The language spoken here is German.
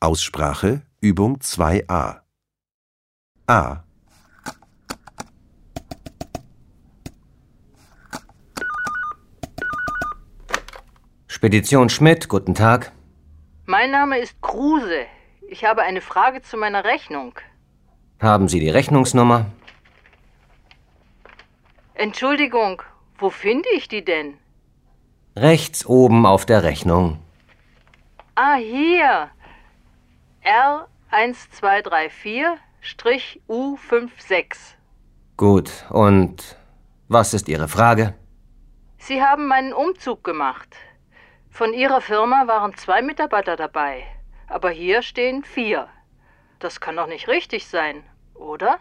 Aussprache Übung 2a A. Spedition Schmidt, guten Tag. Mein Name ist Kruse. Ich habe eine Frage zu meiner Rechnung. Haben Sie die Rechnungsnummer? Entschuldigung, wo finde ich die denn? Rechts oben auf der Rechnung. Ah, hier. R1234-U56. Gut, und was ist Ihre Frage? Sie haben meinen Umzug gemacht. Von Ihrer Firma waren zwei Mitarbeiter dabei, aber hier stehen vier. Das kann doch nicht richtig sein, oder?